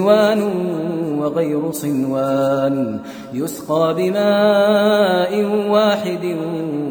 صنوان وغير صنوان يسقى بماء واحد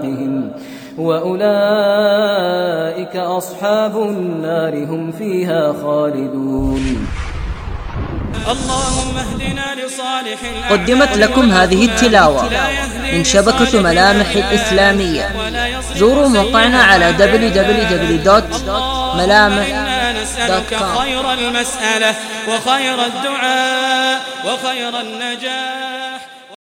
أعناقهم وأولئك أصحاب النار هم فيها خالدون. اللهم اهدنا لصالح قدمت لكم هذه التلاوة من شبكة ملامح الإسلامية. زوروا موقعنا على www.ملامح.com خير المسألة وخير الدعاء وخير النجاة.